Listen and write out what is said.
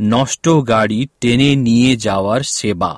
নষ্ট গাড়ি টেনে নিয়ে যাওয়ার সেবা।